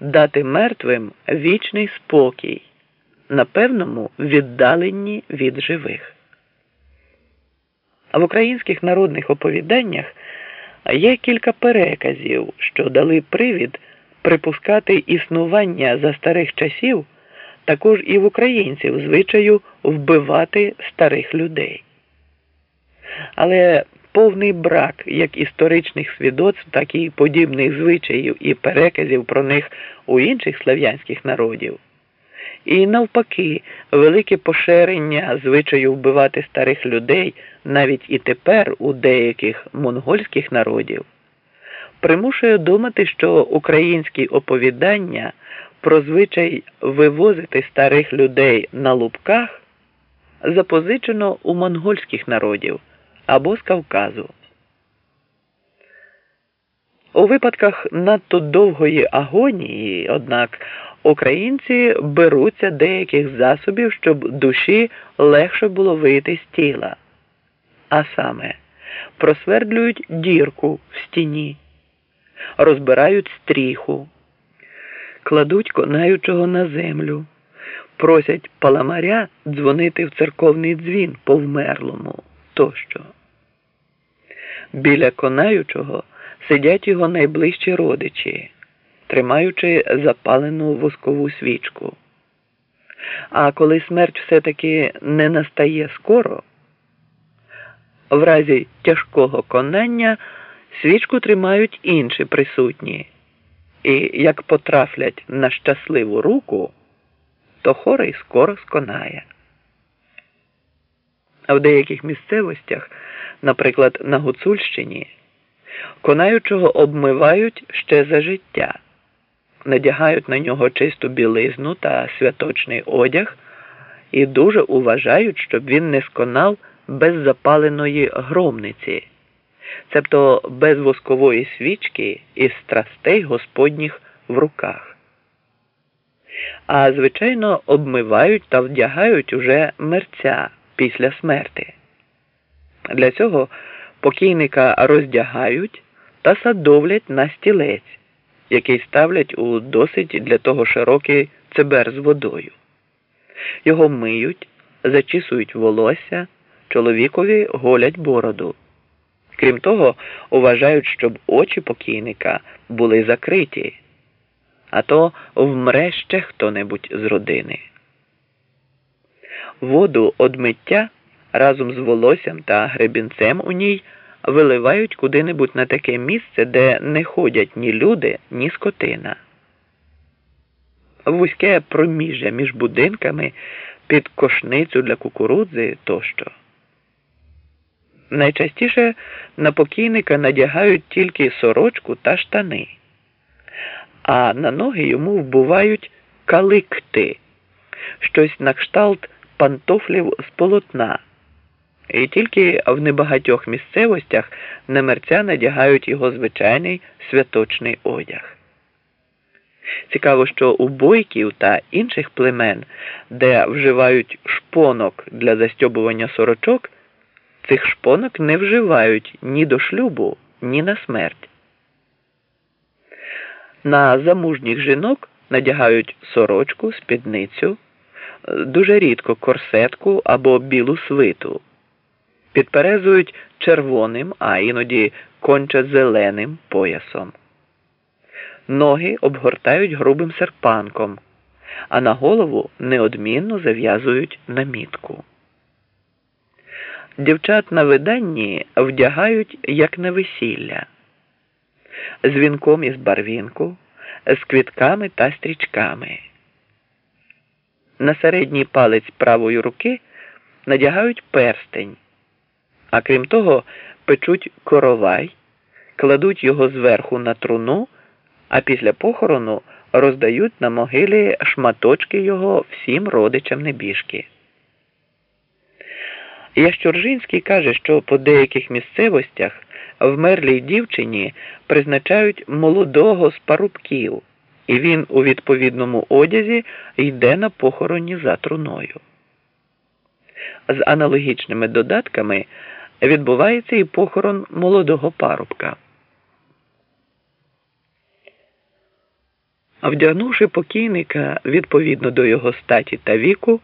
дати мертвим вічний спокій, на певному віддаленні від живих. В українських народних оповіданнях є кілька переказів, що дали привід припускати існування за старих часів також і в українців звичаю вбивати старих людей. Але повний брак як історичних свідоцтв, так і подібних звичаїв і переказів про них у інших слав'янських народів. І навпаки, велике поширення звичаю вбивати старих людей навіть і тепер у деяких монгольських народів примушує думати, що українські оповідання про звичай вивозити старих людей на лубках запозичено у монгольських народів або з Кавказу. У випадках надто довгої агонії, однак, українці беруться деяких засобів, щоб душі легше було вийти з тіла, а саме просвердлюють дірку в стіні, розбирають стріху, кладуть конаючого на землю, просять паламаря дзвонити в церковний дзвін по вмерлому тощо. Біля конаючого сидять його найближчі родичі, тримаючи запалену воскову свічку. А коли смерть все-таки не настає скоро, в разі тяжкого конання свічку тримають інші присутні, і як потрафлять на щасливу руку, то хорий скоро сконає. А в деяких місцевостях, наприклад, на Гуцульщині, конаючого обмивають ще за життя, надягають на нього чисту білизну та святочний одяг і дуже уважають, щоб він не сконав без запаленої громниці, цебто без воскової свічки і страстей Господніх в руках. А звичайно обмивають та вдягають уже мерця після смерти. Для цього покійника роздягають та садовлять на стілець, який ставлять у досить для того широкий цибер з водою. Його миють, зачісують волосся, чоловікові голять бороду. Крім того, вважають, щоб очі покійника були закриті, а то вмре ще хто-небудь з родини. Воду одмиття разом з волоссям та гребінцем у ній виливають куди-небудь на таке місце, де не ходять ні люди, ні скотина. Вузьке проміжжя між будинками під кошницю для кукурудзи тощо. Найчастіше на покійника надягають тільки сорочку та штани, а на ноги йому вбувають каликти, щось на кшталт пантофлів з полотна, і тільки в небагатьох місцевостях на мерця надягають його звичайний святочний одяг. Цікаво, що у бойків та інших племен, де вживають шпонок для застьобування сорочок, цих шпонок не вживають ні до шлюбу, ні на смерть. На замужніх жінок надягають сорочку, спідницю дуже рідко корсетку або білу свиту, підперезують червоним, а іноді конче зеленим поясом. Ноги обгортають грубим серпанком, а на голову неодмінно зав'язують намітку. Дівчат на виданні вдягають як на весілля, з вінком із барвінку, з квітками та стрічками. На середній палець правої руки надягають перстень, а крім того, печуть коровай, кладуть його зверху на труну, а після похорону роздають на могилі шматочки його всім родичам небіжки. Ящуржинський каже, що по деяких місцевостях вмерлій дівчині призначають молодого з парубків і він у відповідному одязі йде на похороні за труною. З аналогічними додатками відбувається і похорон молодого парубка. Вдягнувши покійника відповідно до його статі та віку.